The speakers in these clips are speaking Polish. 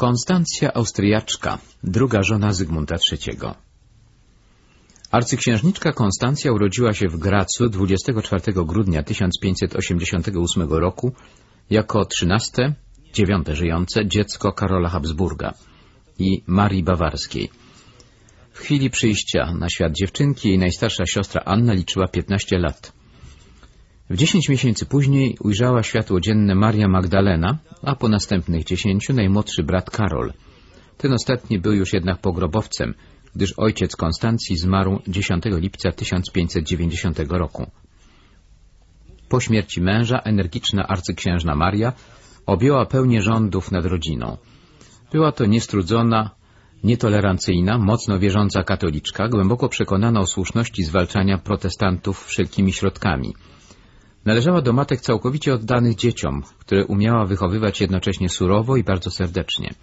Konstancja Austriaczka, druga żona Zygmunta III. Arcyksiężniczka Konstancja urodziła się w Gracu 24 grudnia 1588 roku jako trzynaste, dziewiąte żyjące dziecko Karola Habsburga i Marii Bawarskiej. W chwili przyjścia na świat dziewczynki jej najstarsza siostra Anna liczyła 15 lat. W dziesięć miesięcy później ujrzała światło dzienne Maria Magdalena, a po następnych dziesięciu najmłodszy brat Karol. Ten ostatni był już jednak pogrobowcem, gdyż ojciec Konstancji zmarł 10 lipca 1590 roku. Po śmierci męża energiczna arcyksiężna Maria objęła pełnię rządów nad rodziną. Była to niestrudzona, nietolerancyjna, mocno wierząca katoliczka, głęboko przekonana o słuszności zwalczania protestantów wszelkimi środkami – Należała do matek całkowicie oddanych dzieciom, które umiała wychowywać jednocześnie surowo i bardzo serdecznie.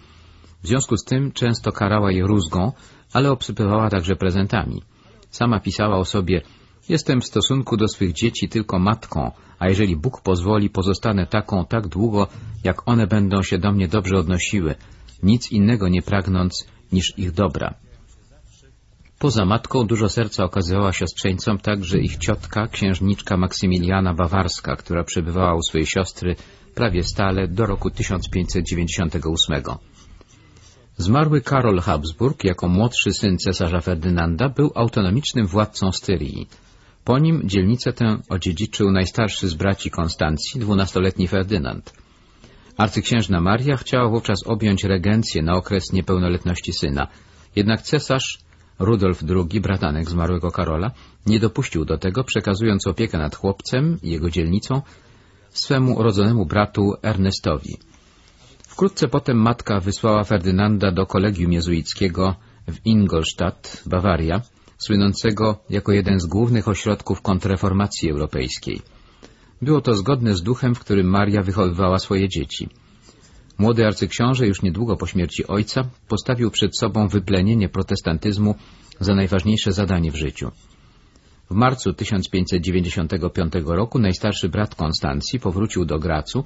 W związku z tym często karała je rózgą, ale obsypywała także prezentami. Sama pisała o sobie Jestem w stosunku do swych dzieci tylko matką, a jeżeli Bóg pozwoli, pozostanę taką tak długo, jak one będą się do mnie dobrze odnosiły, nic innego nie pragnąc niż ich dobra. Poza matką dużo serca okazywała siostrzeńcom także ich ciotka, księżniczka Maksymiliana Bawarska, która przebywała u swojej siostry prawie stale do roku 1598. Zmarły Karol Habsburg, jako młodszy syn cesarza Ferdynanda, był autonomicznym władcą Styrii. Po nim dzielnicę tę odziedziczył najstarszy z braci Konstancji, dwunastoletni Ferdynand. Arcyksiężna Maria chciała wówczas objąć regencję na okres niepełnoletności syna, jednak cesarz Rudolf II, bratanek zmarłego Karola, nie dopuścił do tego, przekazując opiekę nad chłopcem i jego dzielnicą swemu urodzonemu bratu Ernestowi. Wkrótce potem matka wysłała Ferdynanda do kolegium jezuickiego w Ingolstadt, Bawaria, słynącego jako jeden z głównych ośrodków kontrreformacji europejskiej. Było to zgodne z duchem, w którym Maria wychowywała swoje dzieci. Młody arcyksiąże już niedługo po śmierci ojca postawił przed sobą wyplenienie protestantyzmu za najważniejsze zadanie w życiu. W marcu 1595 roku najstarszy brat Konstancji powrócił do Gracu,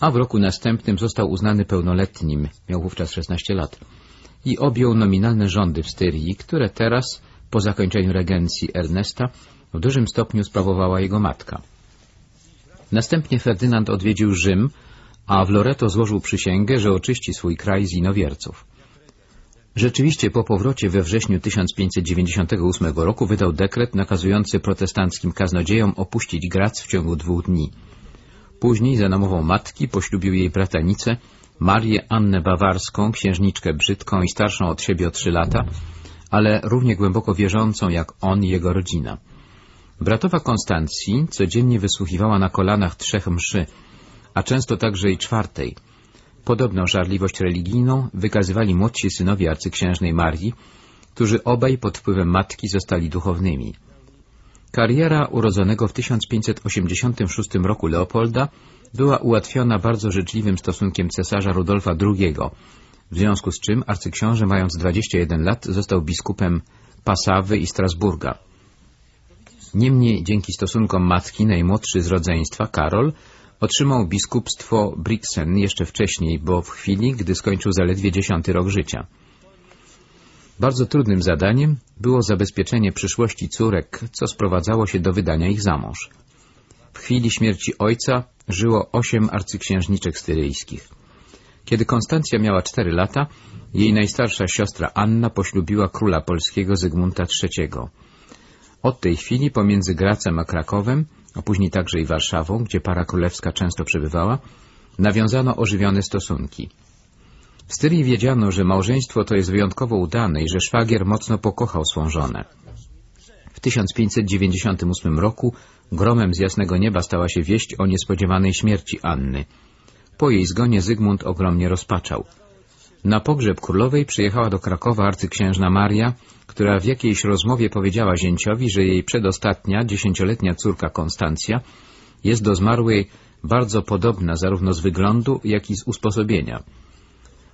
a w roku następnym został uznany pełnoletnim, miał wówczas 16 lat, i objął nominalne rządy w Styrii, które teraz, po zakończeniu regencji Ernesta, w dużym stopniu sprawowała jego matka. Następnie Ferdynand odwiedził Rzym, a w Loreto złożył przysięgę, że oczyści swój kraj z inowierców. Rzeczywiście po powrocie we wrześniu 1598 roku wydał dekret nakazujący protestanckim kaznodziejom opuścić Grac w ciągu dwóch dni. Później za namową matki poślubił jej bratanicę Marię Annę Bawarską, księżniczkę brzydką i starszą od siebie o trzy lata, ale równie głęboko wierzącą jak on i jego rodzina. Bratowa Konstancji codziennie wysłuchiwała na kolanach trzech mszy, a często także i czwartej. Podobną żarliwość religijną wykazywali młodsi synowie arcyksiężnej Marii, którzy obaj pod wpływem matki zostali duchownymi. Kariera urodzonego w 1586 roku Leopolda była ułatwiona bardzo życzliwym stosunkiem cesarza Rudolfa II, w związku z czym arcyksiąże mając 21 lat został biskupem Pasawy i Strasburga. Niemniej dzięki stosunkom matki najmłodszy z rodzeństwa, Karol, Otrzymał biskupstwo Brixen jeszcze wcześniej, bo w chwili, gdy skończył zaledwie dziesiąty rok życia. Bardzo trudnym zadaniem było zabezpieczenie przyszłości córek, co sprowadzało się do wydania ich za mąż. W chwili śmierci ojca żyło osiem arcyksiężniczek styryjskich. Kiedy Konstancja miała cztery lata, jej najstarsza siostra Anna poślubiła króla polskiego Zygmunta III. Od tej chwili pomiędzy Gracem a Krakowem a później także i Warszawą, gdzie para królewska często przebywała, nawiązano ożywione stosunki. W Styrii wiedziano, że małżeństwo to jest wyjątkowo udane i że szwagier mocno pokochał swą żonę. W 1598 roku gromem z jasnego nieba stała się wieść o niespodziewanej śmierci Anny. Po jej zgonie Zygmunt ogromnie rozpaczał. Na pogrzeb królowej przyjechała do Krakowa arcyksiężna Maria, która w jakiejś rozmowie powiedziała zięciowi, że jej przedostatnia, dziesięcioletnia córka Konstancja jest do zmarłej bardzo podobna zarówno z wyglądu, jak i z usposobienia.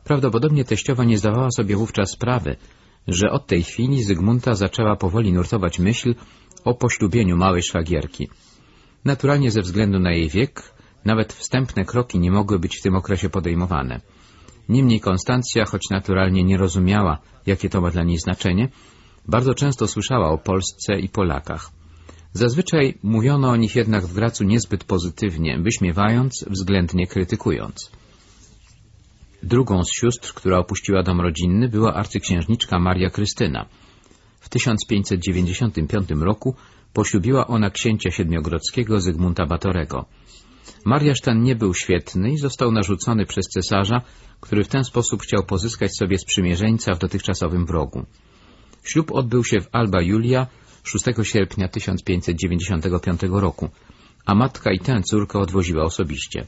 Prawdopodobnie teściowa nie zdawała sobie wówczas sprawy, że od tej chwili Zygmunta zaczęła powoli nurtować myśl o poślubieniu małej szwagierki. Naturalnie ze względu na jej wiek, nawet wstępne kroki nie mogły być w tym okresie podejmowane. Niemniej Konstancja, choć naturalnie nie rozumiała, jakie to ma dla niej znaczenie, bardzo często słyszała o Polsce i Polakach. Zazwyczaj mówiono o nich jednak w Gracu niezbyt pozytywnie, wyśmiewając, względnie krytykując. Drugą z sióstr, która opuściła dom rodzinny, była arcyksiężniczka Maria Krystyna. W 1595 roku poślubiła ona księcia siedmiogrodzkiego Zygmunta Batorego. Mariasz ten nie był świetny i został narzucony przez cesarza, który w ten sposób chciał pozyskać sobie sprzymierzeńca w dotychczasowym wrogu. Ślub odbył się w Alba Julia 6 sierpnia 1595 roku, a matka i tę córkę odwoziła osobiście.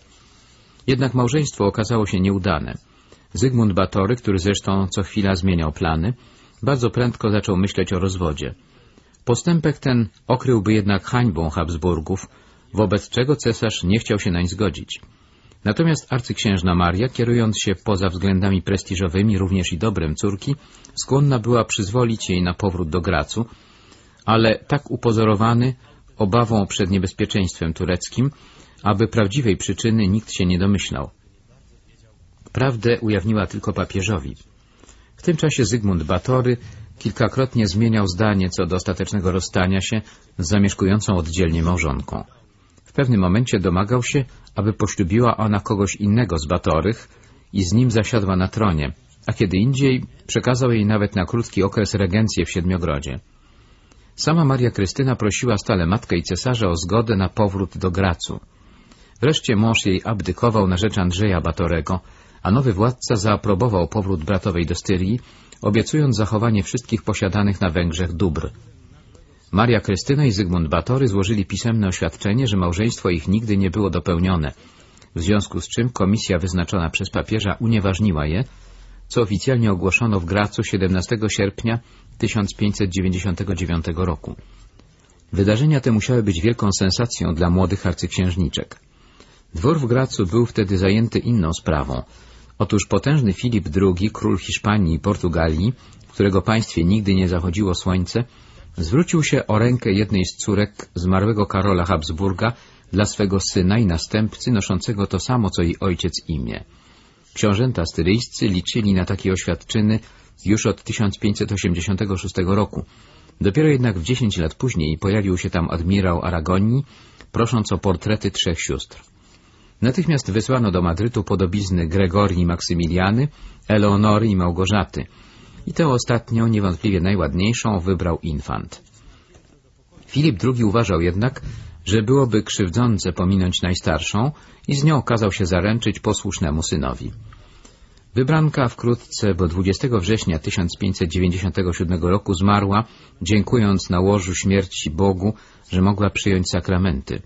Jednak małżeństwo okazało się nieudane. Zygmunt Batory, który zresztą co chwila zmieniał plany, bardzo prędko zaczął myśleć o rozwodzie. Postępek ten okryłby jednak hańbą Habsburgów, wobec czego cesarz nie chciał się nań zgodzić. Natomiast arcyksiężna Maria, kierując się poza względami prestiżowymi, również i dobrem córki, skłonna była przyzwolić jej na powrót do Gracu, ale tak upozorowany obawą przed niebezpieczeństwem tureckim, aby prawdziwej przyczyny nikt się nie domyślał. Prawdę ujawniła tylko papieżowi. W tym czasie Zygmunt Batory kilkakrotnie zmieniał zdanie co do ostatecznego rozstania się z zamieszkującą oddzielnie małżonką. W pewnym momencie domagał się, aby poślubiła ona kogoś innego z Batorych i z nim zasiadła na tronie, a kiedy indziej przekazał jej nawet na krótki okres regencję w Siedmiogrodzie. Sama Maria Krystyna prosiła stale matkę i cesarza o zgodę na powrót do Gracu. Wreszcie mąż jej abdykował na rzecz Andrzeja Batorego, a nowy władca zaaprobował powrót bratowej do Styrii, obiecując zachowanie wszystkich posiadanych na Węgrzech dóbr. Maria Krystyna i Zygmunt Batory złożyli pisemne oświadczenie, że małżeństwo ich nigdy nie było dopełnione, w związku z czym komisja wyznaczona przez papieża unieważniła je, co oficjalnie ogłoszono w Gracu 17 sierpnia 1599 roku. Wydarzenia te musiały być wielką sensacją dla młodych arcyksiężniczek. Dwór w Gracu był wtedy zajęty inną sprawą. Otóż potężny Filip II, król Hiszpanii i Portugalii, w którego państwie nigdy nie zachodziło słońce, zwrócił się o rękę jednej z córek zmarłego Karola Habsburga dla swego syna i następcy noszącego to samo, co i ojciec imię. Książęta styryjscy liczyli na takie oświadczyny już od 1586 roku. Dopiero jednak w 10 lat później pojawił się tam admirał Aragonii, prosząc o portrety trzech sióstr. Natychmiast wysłano do Madrytu podobizny Gregorii Maksymiliany, Eleonory i Małgorzaty i tę ostatnią, niewątpliwie najładniejszą, wybrał infant. Filip II uważał jednak, że byłoby krzywdzące pominąć najstarszą i z nią kazał się zaręczyć posłusznemu synowi. Wybranka wkrótce, bo 20 września 1597 roku zmarła, dziękując na łożu śmierci Bogu, że mogła przyjąć sakramenty.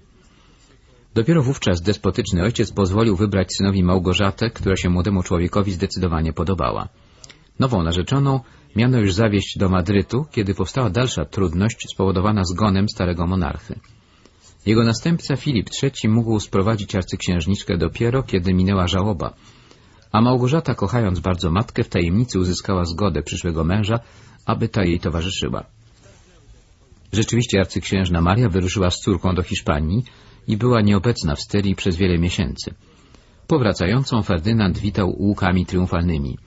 Dopiero wówczas despotyczny ojciec pozwolił wybrać synowi Małgorzatę, która się młodemu człowiekowi zdecydowanie podobała. Nową narzeczoną miano już zawieść do Madrytu, kiedy powstała dalsza trudność spowodowana zgonem starego monarchy. Jego następca Filip III mógł sprowadzić arcyksiężniczkę dopiero, kiedy minęła żałoba, a Małgorzata, kochając bardzo matkę, w tajemnicy uzyskała zgodę przyszłego męża, aby ta jej towarzyszyła. Rzeczywiście arcyksiężna Maria wyruszyła z córką do Hiszpanii i była nieobecna w Styrii przez wiele miesięcy. Powracającą Ferdynand witał łukami triumfalnymi.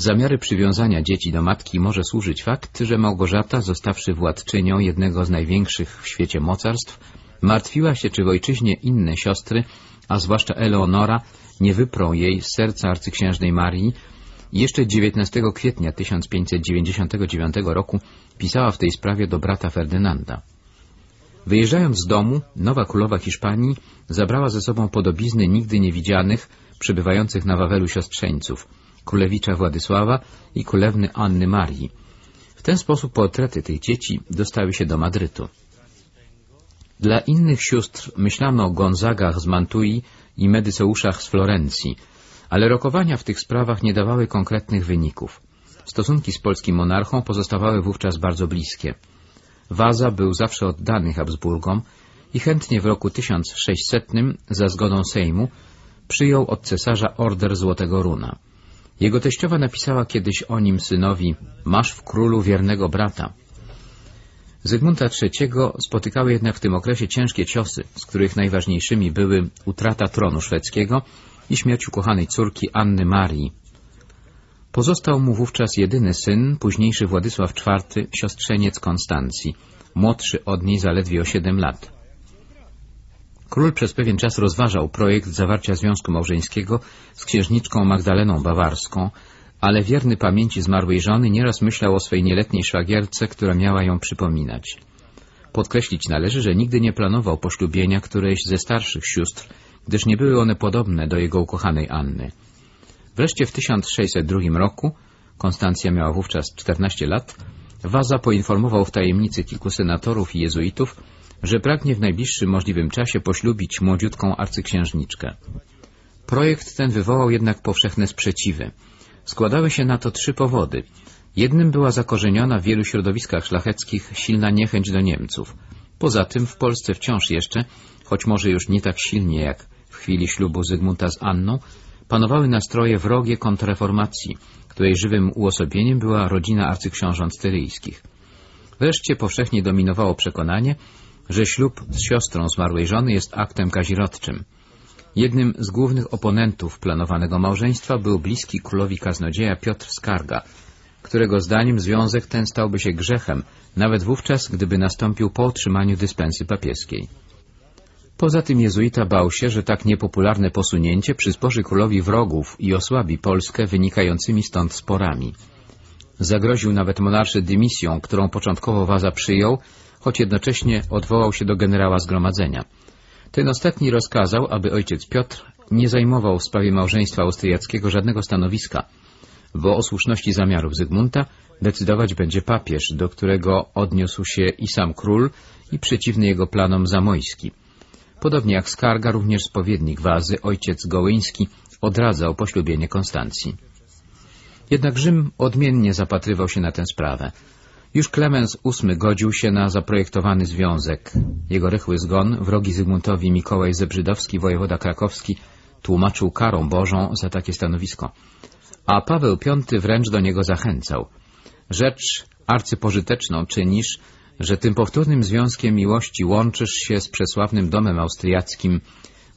Zamiary przywiązania dzieci do matki może służyć fakt, że Małgorzata, zostawszy władczynią jednego z największych w świecie mocarstw, martwiła się, czy w ojczyźnie inne siostry, a zwłaszcza Eleonora, nie wyprą jej z serca arcyksiężnej Marii jeszcze 19 kwietnia 1599 roku pisała w tej sprawie do brata Ferdynanda. Wyjeżdżając z domu, nowa królowa Hiszpanii zabrała ze sobą podobizny nigdy niewidzianych, przebywających na Wawelu siostrzeńców, królewicza Władysława i królewny Anny Marii. W ten sposób portrety tych dzieci dostały się do Madrytu. Dla innych sióstr myślano o Gonzagach z Mantui i Medyceuszach z Florencji, ale rokowania w tych sprawach nie dawały konkretnych wyników. Stosunki z polskim monarchą pozostawały wówczas bardzo bliskie. Waza był zawsze oddany Habsburgom i chętnie w roku 1600 za zgodą Sejmu przyjął od cesarza order Złotego Runa. Jego teściowa napisała kiedyś o nim synowi Masz w królu wiernego brata. Zygmunta III spotykały jednak w tym okresie ciężkie ciosy, z których najważniejszymi były utrata tronu szwedzkiego i śmierć ukochanej córki Anny Marii. Pozostał mu wówczas jedyny syn, późniejszy Władysław IV, siostrzeniec Konstancji, młodszy od niej zaledwie o siedem lat. Król przez pewien czas rozważał projekt zawarcia związku małżeńskiego z księżniczką Magdaleną Bawarską, ale wierny pamięci zmarłej żony nieraz myślał o swej nieletniej szwagierce, która miała ją przypominać. Podkreślić należy, że nigdy nie planował poślubienia którejś ze starszych sióstr, gdyż nie były one podobne do jego ukochanej Anny. Wreszcie w 1602 roku, Konstancja miała wówczas 14 lat, Waza poinformował w tajemnicy kilku senatorów i jezuitów, że pragnie w najbliższym możliwym czasie poślubić młodziutką arcyksiężniczkę. Projekt ten wywołał jednak powszechne sprzeciwy. Składały się na to trzy powody. Jednym była zakorzeniona w wielu środowiskach szlacheckich silna niechęć do Niemców. Poza tym w Polsce wciąż jeszcze, choć może już nie tak silnie jak w chwili ślubu Zygmunta z Anną, panowały nastroje wrogie kontrreformacji, której żywym uosobieniem była rodzina arcyksiążąt styryjskich. Wreszcie powszechnie dominowało przekonanie, że ślub z siostrą zmarłej żony jest aktem kazirodczym. Jednym z głównych oponentów planowanego małżeństwa był bliski królowi kaznodzieja Piotr Skarga, którego zdaniem związek ten stałby się grzechem, nawet wówczas, gdyby nastąpił po otrzymaniu dyspensy papieskiej. Poza tym jezuita bał się, że tak niepopularne posunięcie przysporzy królowi wrogów i osłabi Polskę wynikającymi stąd sporami. Zagroził nawet monarsze dymisją, którą początkowo Waza przyjął, choć jednocześnie odwołał się do generała zgromadzenia. Ten ostatni rozkazał, aby ojciec Piotr nie zajmował w sprawie małżeństwa austriackiego żadnego stanowiska, bo o słuszności zamiarów Zygmunta decydować będzie papież, do którego odniósł się i sam król, i przeciwny jego planom Zamojski. Podobnie jak Skarga, również spowiednik Wazy, ojciec Gołyński, odradzał poślubienie Konstancji. Jednak Rzym odmiennie zapatrywał się na tę sprawę. Już Klemens VIII godził się na zaprojektowany związek. Jego rychły zgon, wrogi Zygmuntowi Mikołaj Zebrzydowski, wojewoda krakowski, tłumaczył karą Bożą za takie stanowisko. A Paweł V wręcz do niego zachęcał. Rzecz arcypożyteczną czynisz, że tym powtórnym związkiem miłości łączysz się z przesławnym domem austriackim,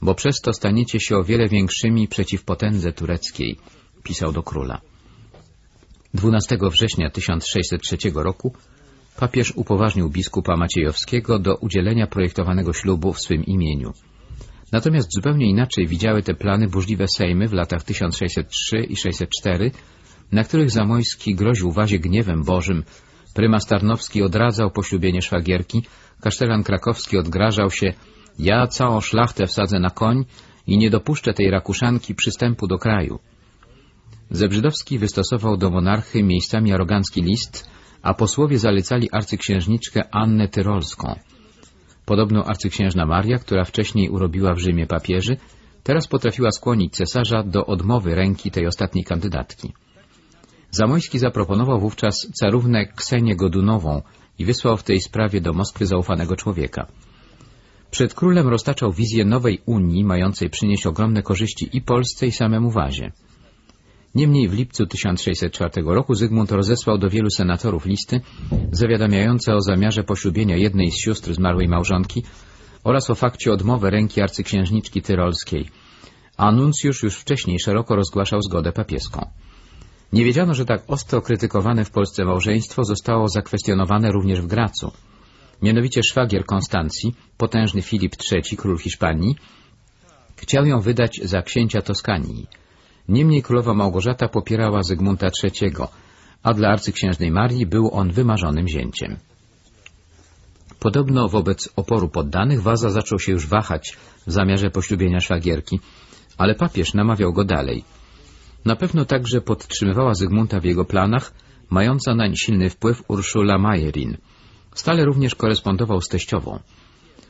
bo przez to staniecie się o wiele większymi przeciw potędze tureckiej, pisał do króla. 12 września 1603 roku papież upoważnił biskupa Maciejowskiego do udzielenia projektowanego ślubu w swym imieniu. Natomiast zupełnie inaczej widziały te plany burzliwe sejmy w latach 1603 i 604, na których Zamojski groził Wazie gniewem Bożym, prymas Tarnowski odradzał poślubienie szwagierki, kasztelan krakowski odgrażał się ja całą szlachtę wsadzę na koń i nie dopuszczę tej rakuszanki przystępu do kraju. Zebrzydowski wystosował do monarchy miejscami arogancki list, a posłowie zalecali arcyksiężniczkę Annę Tyrolską. Podobno arcyksiężna Maria, która wcześniej urobiła w Rzymie papieży, teraz potrafiła skłonić cesarza do odmowy ręki tej ostatniej kandydatki. Zamojski zaproponował wówczas carównę Ksenię Godunową i wysłał w tej sprawie do Moskwy zaufanego człowieka. Przed królem roztaczał wizję nowej Unii, mającej przynieść ogromne korzyści i Polsce, i samemu Wazie. Niemniej w lipcu 1604 roku Zygmunt rozesłał do wielu senatorów listy zawiadamiające o zamiarze poślubienia jednej z sióstr zmarłej małżonki oraz o fakcie odmowy ręki arcyksiężniczki tyrolskiej. Anuncjusz już wcześniej szeroko rozgłaszał zgodę papieską. Nie wiedziano, że tak ostro krytykowane w Polsce małżeństwo zostało zakwestionowane również w Gracu. Mianowicie szwagier Konstancji, potężny Filip III, król Hiszpanii, chciał ją wydać za księcia Toskanii. Niemniej królowa Małgorzata popierała Zygmunta III, a dla arcyksiężnej Marii był on wymarzonym zięciem. Podobno wobec oporu poddanych Waza zaczął się już wahać w zamiarze poślubienia szwagierki, ale papież namawiał go dalej. Na pewno także podtrzymywała Zygmunta w jego planach, mająca nań silny wpływ Urszula Majerin. Stale również korespondował z teściową.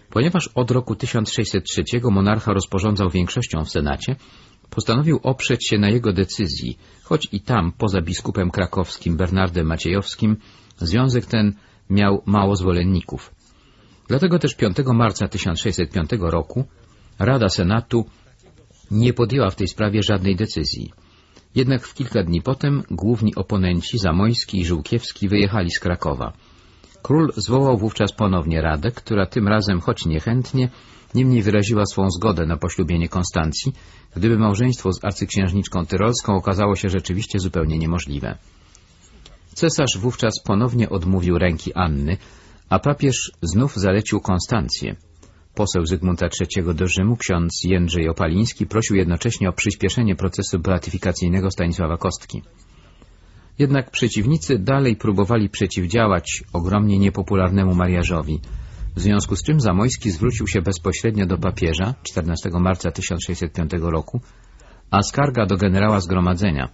Ponieważ od roku 1603 monarcha rozporządzał większością w Senacie, postanowił oprzeć się na jego decyzji, choć i tam, poza biskupem krakowskim Bernardem Maciejowskim, związek ten miał mało zwolenników. Dlatego też 5 marca 1605 roku Rada Senatu nie podjęła w tej sprawie żadnej decyzji. Jednak w kilka dni potem główni oponenci Zamojski i Żółkiewski wyjechali z Krakowa. Król zwołał wówczas ponownie Radę, która tym razem, choć niechętnie, niemniej wyraziła swą zgodę na poślubienie Konstancji, gdyby małżeństwo z arcyksiężniczką tyrolską okazało się rzeczywiście zupełnie niemożliwe. Cesarz wówczas ponownie odmówił ręki Anny, a papież znów zalecił Konstancję. Poseł Zygmunta III do Rzymu, ksiądz Jędrzej Opaliński, prosił jednocześnie o przyspieszenie procesu beatyfikacyjnego Stanisława Kostki. Jednak przeciwnicy dalej próbowali przeciwdziałać ogromnie niepopularnemu mariażowi, w związku z czym Zamojski zwrócił się bezpośrednio do papieża 14 marca 1605 roku, a skarga do generała zgromadzenia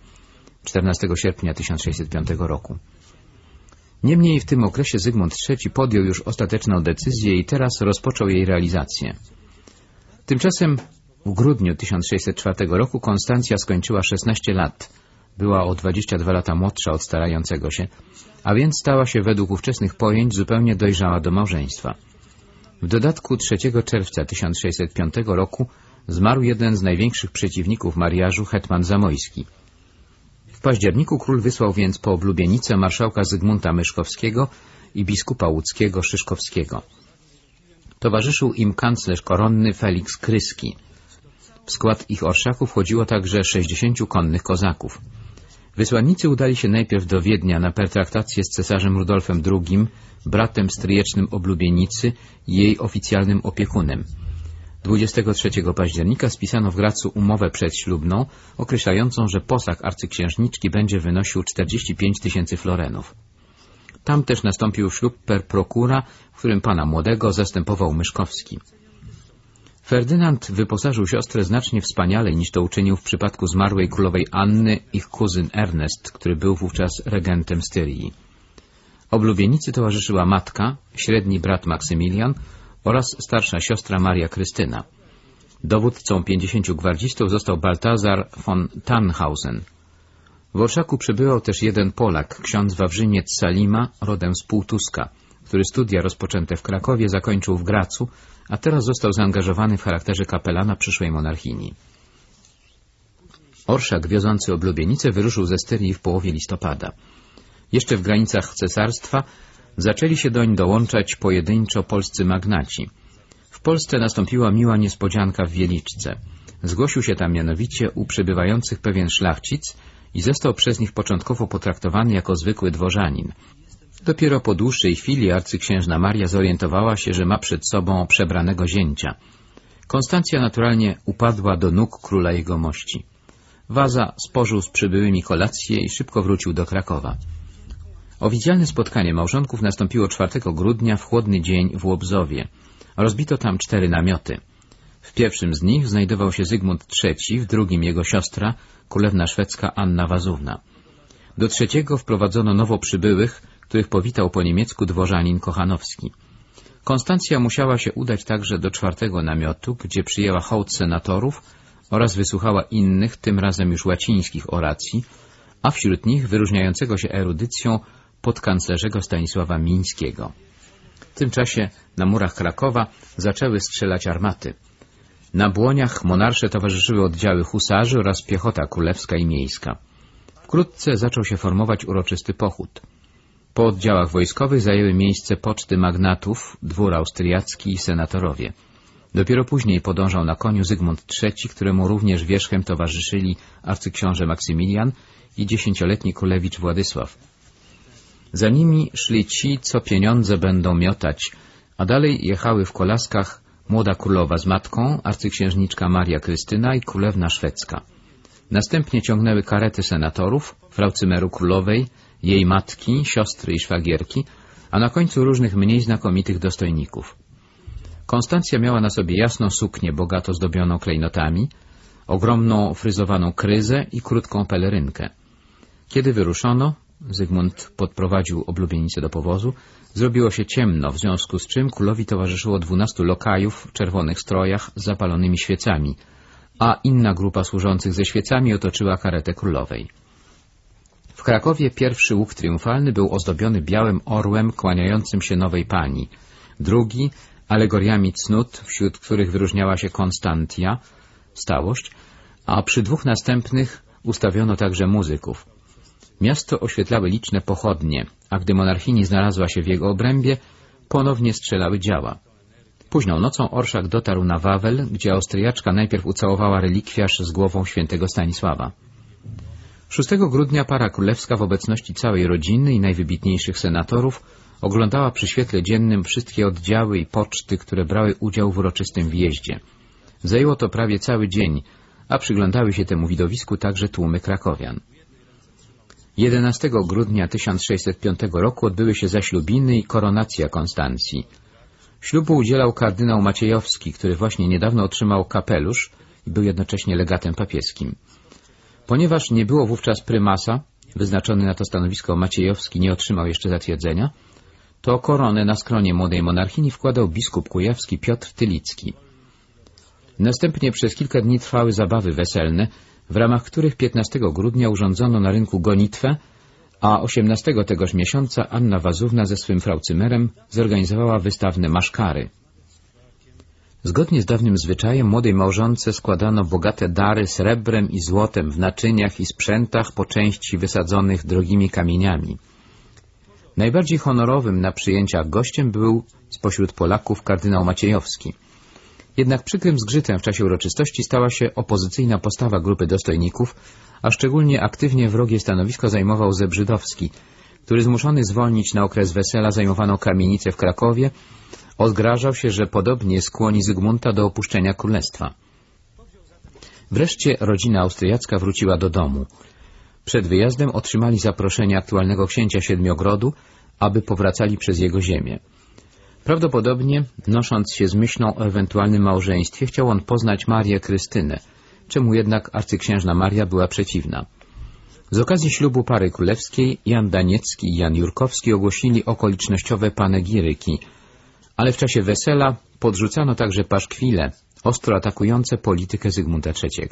14 sierpnia 1605 roku. Niemniej w tym okresie Zygmunt III podjął już ostateczną decyzję i teraz rozpoczął jej realizację. Tymczasem w grudniu 1604 roku Konstancja skończyła 16 lat. Była o 22 lata młodsza od starającego się, a więc stała się według ówczesnych pojęć zupełnie dojrzała do małżeństwa. W dodatku 3 czerwca 1605 roku zmarł jeden z największych przeciwników mariażu, hetman Zamojski – w październiku król wysłał więc po oblubienicę marszałka Zygmunta Myszkowskiego i biskupa łódzkiego Szyszkowskiego. Towarzyszył im kanclerz koronny Felix Kryski. W skład ich orszaków wchodziło także 60 konnych kozaków. Wysłannicy udali się najpierw do Wiednia na pertraktację z cesarzem Rudolfem II, bratem stryjecznym oblubienicy i jej oficjalnym opiekunem. 23 października spisano w Gracu umowę przedślubną, określającą, że posag arcyksiężniczki będzie wynosił 45 tysięcy florenów. Tam też nastąpił ślub per procura, w którym pana młodego zastępował Myszkowski. Ferdynand wyposażył siostrę znacznie wspanialej niż to uczynił w przypadku zmarłej królowej Anny ich kuzyn Ernest, który był wówczas regentem Styrii. Oblubienicy towarzyszyła matka, średni brat Maksymilian oraz starsza siostra Maria Krystyna. Dowódcą pięćdziesięciu gwardzistów został Baltazar von Tannhausen. W Orszaku przybywał też jeden Polak, ksiądz Wawrzyniec Salima, rodem z Półtuska, który studia rozpoczęte w Krakowie zakończył w Gracu, a teraz został zaangażowany w charakterze kapelana przyszłej monarchini. Orszak wiozący oblubienicę wyruszył ze Styrii w połowie listopada. Jeszcze w granicach cesarstwa Zaczęli się doń dołączać pojedynczo polscy magnaci. W Polsce nastąpiła miła niespodzianka w Wieliczce. Zgłosił się tam mianowicie u przybywających pewien szlachcic i został przez nich początkowo potraktowany jako zwykły dworzanin. Dopiero po dłuższej chwili arcyksiężna Maria zorientowała się, że ma przed sobą przebranego zięcia. Konstancja naturalnie upadła do nóg króla jego mości. Waza spożył z przybyłymi kolację i szybko wrócił do Krakowa. Oficjalne spotkanie małżonków nastąpiło 4 grudnia w chłodny dzień w Łobzowie. Rozbito tam cztery namioty. W pierwszym z nich znajdował się Zygmunt III, w drugim jego siostra, królewna szwedzka Anna Wazówna. Do trzeciego wprowadzono nowo przybyłych, których powitał po niemiecku dworzanin Kochanowski. Konstancja musiała się udać także do czwartego namiotu, gdzie przyjęła hołd senatorów oraz wysłuchała innych, tym razem już łacińskich oracji, a wśród nich wyróżniającego się erudycją podkanclerzego Stanisława Mińskiego. W tym czasie na murach Krakowa zaczęły strzelać armaty. Na błoniach monarsze towarzyszyły oddziały husarzy oraz piechota królewska i miejska. Wkrótce zaczął się formować uroczysty pochód. Po oddziałach wojskowych zajęły miejsce poczty magnatów, dwór austriacki i senatorowie. Dopiero później podążał na koniu Zygmunt III, któremu również wierzchem towarzyszyli arcyksiąże Maksymilian i dziesięcioletni królewicz Władysław. Za nimi szli ci, co pieniądze będą miotać, a dalej jechały w kolaskach młoda królowa z matką, arcyksiężniczka Maria Krystyna i królewna szwedzka. Następnie ciągnęły karety senatorów, fraucymeru królowej, jej matki, siostry i szwagierki, a na końcu różnych mniej znakomitych dostojników. Konstancja miała na sobie jasną suknię bogato zdobioną klejnotami, ogromną fryzowaną kryzę i krótką pelerynkę. Kiedy wyruszono, Zygmunt podprowadził oblubienicę do powozu, zrobiło się ciemno, w związku z czym królowi towarzyszyło dwunastu lokajów w czerwonych strojach z zapalonymi świecami, a inna grupa służących ze świecami otoczyła karetę królowej. W Krakowie pierwszy łuk triumfalny był ozdobiony białym orłem kłaniającym się nowej pani, drugi alegoriami cnót, wśród których wyróżniała się Konstantia, stałość, a przy dwóch następnych ustawiono także muzyków. Miasto oświetlały liczne pochodnie, a gdy monarchini znalazła się w jego obrębie, ponownie strzelały działa. Późną nocą Orszak dotarł na Wawel, gdzie Austriaczka najpierw ucałowała relikwiarz z głową świętego Stanisława. 6 grudnia para królewska w obecności całej rodziny i najwybitniejszych senatorów oglądała przy świetle dziennym wszystkie oddziały i poczty, które brały udział w uroczystym wjeździe. Zajęło to prawie cały dzień, a przyglądały się temu widowisku także tłumy krakowian. 11 grudnia 1605 roku odbyły się zaślubiny i koronacja Konstancji. Ślubu udzielał kardynał Maciejowski, który właśnie niedawno otrzymał kapelusz i był jednocześnie legatem papieskim. Ponieważ nie było wówczas prymasa, wyznaczony na to stanowisko Maciejowski nie otrzymał jeszcze zatwierdzenia, to koronę na skronie młodej monarchini wkładał biskup kujawski Piotr Tylicki. Następnie przez kilka dni trwały zabawy weselne, w ramach których 15 grudnia urządzono na rynku gonitwę, a 18 tegoż miesiąca Anna Wazówna ze swym fraucymerem zorganizowała wystawne maszkary. Zgodnie z dawnym zwyczajem młodej małżonce składano bogate dary srebrem i złotem w naczyniach i sprzętach po części wysadzonych drogimi kamieniami. Najbardziej honorowym na przyjęciach gościem był spośród Polaków kardynał Maciejowski. Jednak przykrym zgrzytem w czasie uroczystości stała się opozycyjna postawa grupy dostojników, a szczególnie aktywnie wrogie stanowisko zajmował Zebrzydowski, który zmuszony zwolnić na okres wesela zajmowaną kamienicę w Krakowie, odgrażał się, że podobnie skłoni Zygmunta do opuszczenia królestwa. Wreszcie rodzina austriacka wróciła do domu. Przed wyjazdem otrzymali zaproszenie aktualnego księcia Siedmiogrodu, aby powracali przez jego ziemię. Prawdopodobnie, nosząc się z myślą o ewentualnym małżeństwie, chciał on poznać Marię Krystynę, czemu jednak arcyksiężna Maria była przeciwna. Z okazji ślubu pary królewskiej Jan Daniecki i Jan Jurkowski ogłosili okolicznościowe panegiryki, ale w czasie wesela podrzucano także paszkwile, ostro atakujące politykę Zygmunta III.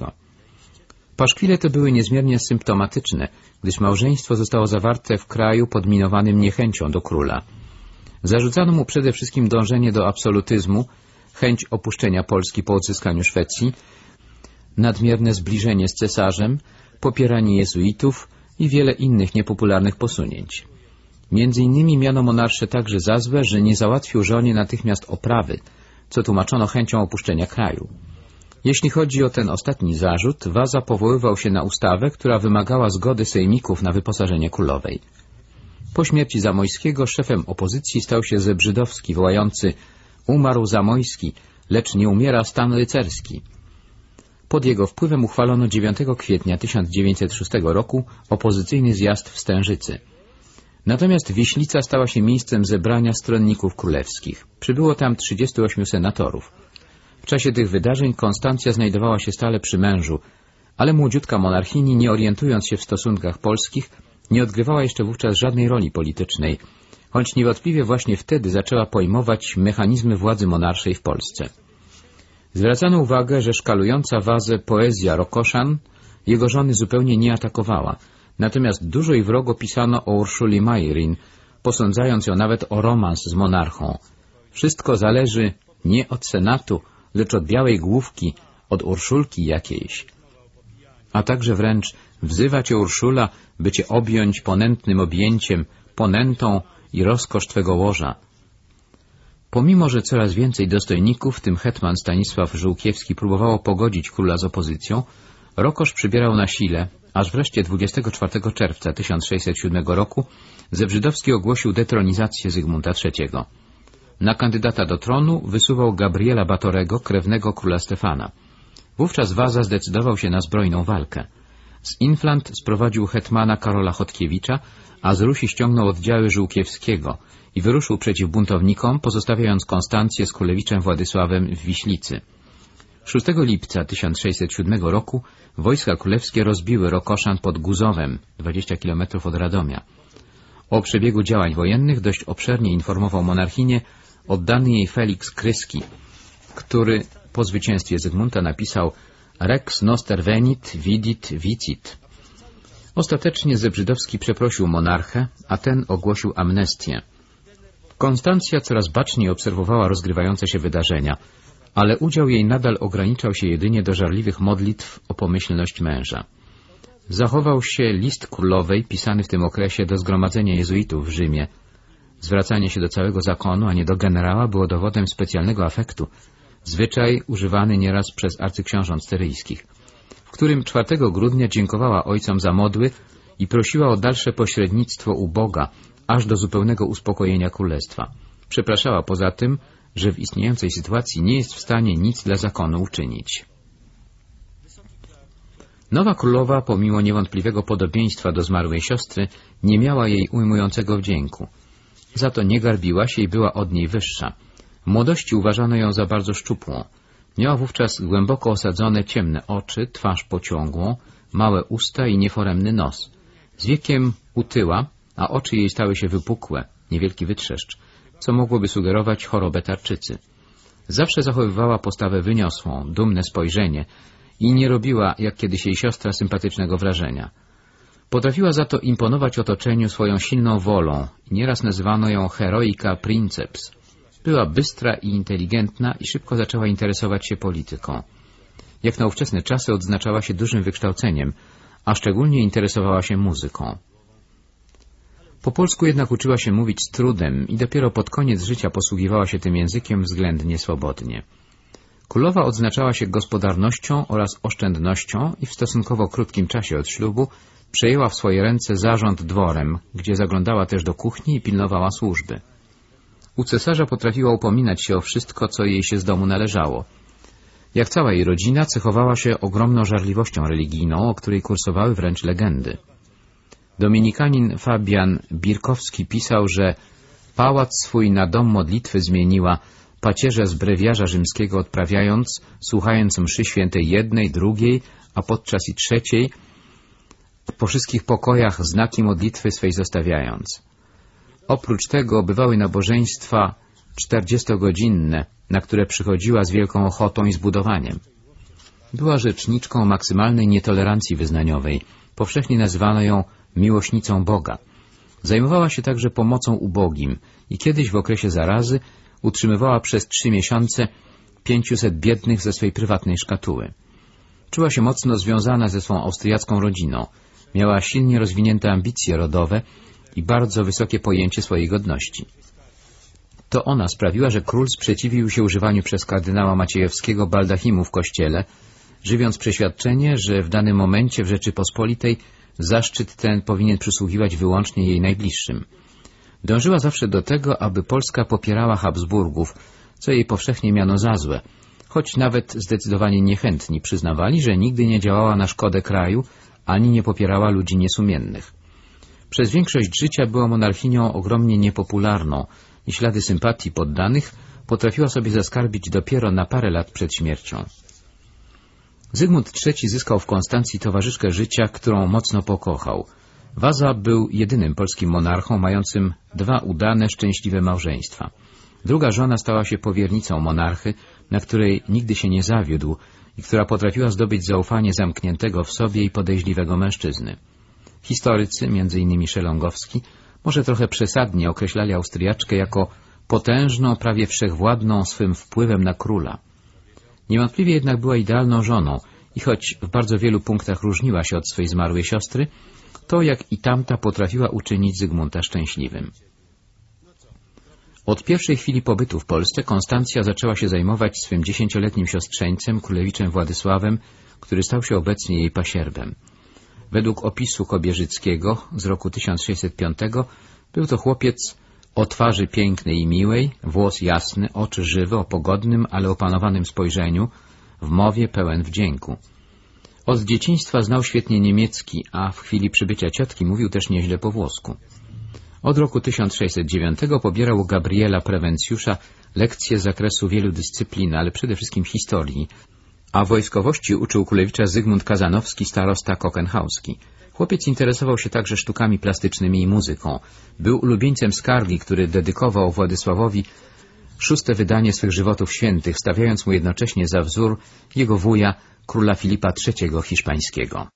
Paszkwile te były niezmiernie symptomatyczne, gdyż małżeństwo zostało zawarte w kraju podminowanym niechęcią do króla. Zarzucano mu przede wszystkim dążenie do absolutyzmu, chęć opuszczenia Polski po odzyskaniu Szwecji, nadmierne zbliżenie z cesarzem, popieranie jezuitów i wiele innych niepopularnych posunięć. Między innymi miano monarsze także za złe, że nie załatwił żonie natychmiast oprawy, co tłumaczono chęcią opuszczenia kraju. Jeśli chodzi o ten ostatni zarzut, Waza powoływał się na ustawę, która wymagała zgody sejmików na wyposażenie królowej. Po śmierci Zamojskiego szefem opozycji stał się Zebrzydowski, wołający umarł Zamojski, lecz nie umiera stan rycerski. Pod jego wpływem uchwalono 9 kwietnia 1906 roku opozycyjny zjazd w Stężycy. Natomiast Wiślica stała się miejscem zebrania stronników królewskich. Przybyło tam 38 senatorów. W czasie tych wydarzeń Konstancja znajdowała się stale przy mężu, ale młodziutka monarchini, nie orientując się w stosunkach polskich, nie odgrywała jeszcze wówczas żadnej roli politycznej, choć niewątpliwie właśnie wtedy zaczęła pojmować mechanizmy władzy monarszej w Polsce. Zwracano uwagę, że szkalująca wazę poezja Rokoszan jego żony zupełnie nie atakowała, natomiast dużo i wrogo pisano o Urszuli Majerin, posądzając ją nawet o romans z monarchą. Wszystko zależy nie od senatu, lecz od białej główki, od Urszulki jakiejś. A także wręcz wzywa cię Urszula, by cię objąć ponętnym objęciem, ponętą i rozkosz twego łoża. Pomimo, że coraz więcej dostojników, w tym hetman Stanisław Żółkiewski, próbowało pogodzić króla z opozycją, Rokosz przybierał na sile, aż wreszcie 24 czerwca 1607 roku Zebrzydowski ogłosił detronizację Zygmunta III. Na kandydata do tronu wysuwał Gabriela Batorego, krewnego króla Stefana. Wówczas Waza zdecydował się na zbrojną walkę. Z Inflant sprowadził hetmana Karola Chodkiewicza, a z Rusi ściągnął oddziały Żółkiewskiego i wyruszył przeciw buntownikom, pozostawiając Konstancję z Kulewiczem Władysławem w Wiślicy. 6 lipca 1607 roku wojska królewskie rozbiły Rokoszan pod Guzowem, 20 km od Radomia. O przebiegu działań wojennych dość obszernie informował monarchinię oddany jej Felix Kryski, który po zwycięstwie Zygmunta napisał Rex noster venit, vidit, vicit. Ostatecznie Zebrzydowski przeprosił monarchę, a ten ogłosił amnestię. Konstancja coraz baczniej obserwowała rozgrywające się wydarzenia, ale udział jej nadal ograniczał się jedynie do żarliwych modlitw o pomyślność męża. Zachował się list królowej pisany w tym okresie do zgromadzenia jezuitów w Rzymie. Zwracanie się do całego zakonu, a nie do generała, było dowodem specjalnego afektu, zwyczaj używany nieraz przez arcyksiążąt steryjskich, w którym 4 grudnia dziękowała ojcom za modły i prosiła o dalsze pośrednictwo u Boga, aż do zupełnego uspokojenia królestwa. Przepraszała poza tym, że w istniejącej sytuacji nie jest w stanie nic dla zakonu uczynić. Nowa królowa, pomimo niewątpliwego podobieństwa do zmarłej siostry, nie miała jej ujmującego wdzięku. Za to nie garbiła się i była od niej wyższa. W młodości uważano ją za bardzo szczupłą. Miała wówczas głęboko osadzone ciemne oczy, twarz pociągłą, małe usta i nieforemny nos. Z wiekiem utyła, a oczy jej stały się wypukłe, niewielki wytrzeszcz, co mogłoby sugerować chorobę tarczycy. Zawsze zachowywała postawę wyniosłą, dumne spojrzenie i nie robiła, jak kiedyś jej siostra, sympatycznego wrażenia. Potrafiła za to imponować otoczeniu swoją silną wolą i nieraz nazywano ją heroika princeps. Była bystra i inteligentna i szybko zaczęła interesować się polityką. Jak na ówczesne czasy odznaczała się dużym wykształceniem, a szczególnie interesowała się muzyką. Po polsku jednak uczyła się mówić z trudem i dopiero pod koniec życia posługiwała się tym językiem względnie swobodnie. Królowa odznaczała się gospodarnością oraz oszczędnością i w stosunkowo krótkim czasie od ślubu przejęła w swoje ręce zarząd dworem, gdzie zaglądała też do kuchni i pilnowała służby. U cesarza potrafiła upominać się o wszystko, co jej się z domu należało. Jak cała jej rodzina, cechowała się ogromną żarliwością religijną, o której kursowały wręcz legendy. Dominikanin Fabian Birkowski pisał, że pałac swój na dom modlitwy zmieniła, pacierze z brewiarza rzymskiego odprawiając, słuchając mszy świętej jednej, drugiej, a podczas i trzeciej, po wszystkich pokojach znaki modlitwy swej zostawiając. Oprócz tego bywały nabożeństwa czterdziestogodzinne, na które przychodziła z wielką ochotą i zbudowaniem. Była rzeczniczką maksymalnej nietolerancji wyznaniowej. Powszechnie nazywano ją miłośnicą Boga. Zajmowała się także pomocą ubogim i kiedyś w okresie zarazy utrzymywała przez trzy miesiące pięciuset biednych ze swej prywatnej szkatuły. Czuła się mocno związana ze swą austriacką rodziną. Miała silnie rozwinięte ambicje rodowe i bardzo wysokie pojęcie swojej godności. To ona sprawiła, że król sprzeciwił się używaniu przez kardynała Maciejewskiego baldachimu w kościele, żywiąc przeświadczenie, że w danym momencie w Rzeczypospolitej zaszczyt ten powinien przysługiwać wyłącznie jej najbliższym. Dążyła zawsze do tego, aby Polska popierała Habsburgów, co jej powszechnie miano za złe, choć nawet zdecydowanie niechętni przyznawali, że nigdy nie działała na szkodę kraju, ani nie popierała ludzi niesumiennych. Przez większość życia była monarchinią ogromnie niepopularną i ślady sympatii poddanych potrafiła sobie zaskarbić dopiero na parę lat przed śmiercią. Zygmunt III zyskał w Konstancji towarzyszkę życia, którą mocno pokochał. Waza był jedynym polskim monarchą mającym dwa udane, szczęśliwe małżeństwa. Druga żona stała się powiernicą monarchy, na której nigdy się nie zawiódł i która potrafiła zdobyć zaufanie zamkniętego w sobie i podejrzliwego mężczyzny. Historycy, m.in. Szelongowski, może trochę przesadnie określali Austriaczkę jako potężną, prawie wszechwładną swym wpływem na króla. Niewątpliwie jednak była idealną żoną i choć w bardzo wielu punktach różniła się od swej zmarłej siostry, to jak i tamta potrafiła uczynić Zygmunta szczęśliwym. Od pierwszej chwili pobytu w Polsce Konstancja zaczęła się zajmować swym dziesięcioletnim siostrzeńcem, królewiczem Władysławem, który stał się obecnie jej pasierbem. Według opisu Kobierzyckiego z roku 1605 był to chłopiec o twarzy pięknej i miłej, włos jasny, oczy żywe, o pogodnym, ale opanowanym spojrzeniu, w mowie pełen wdzięku. Od dzieciństwa znał świetnie niemiecki, a w chwili przybycia ciotki mówił też nieźle po włosku. Od roku 1609 pobierał Gabriela Prewencjusza lekcje z zakresu wielu dyscyplin, ale przede wszystkim historii, a wojskowości uczył Kulewicza Zygmunt Kazanowski, starosta kokenhauski. Chłopiec interesował się także sztukami plastycznymi i muzyką. Był ulubieńcem Skargi, który dedykował Władysławowi szóste wydanie swych żywotów świętych, stawiając mu jednocześnie za wzór jego wuja, króla Filipa III Hiszpańskiego.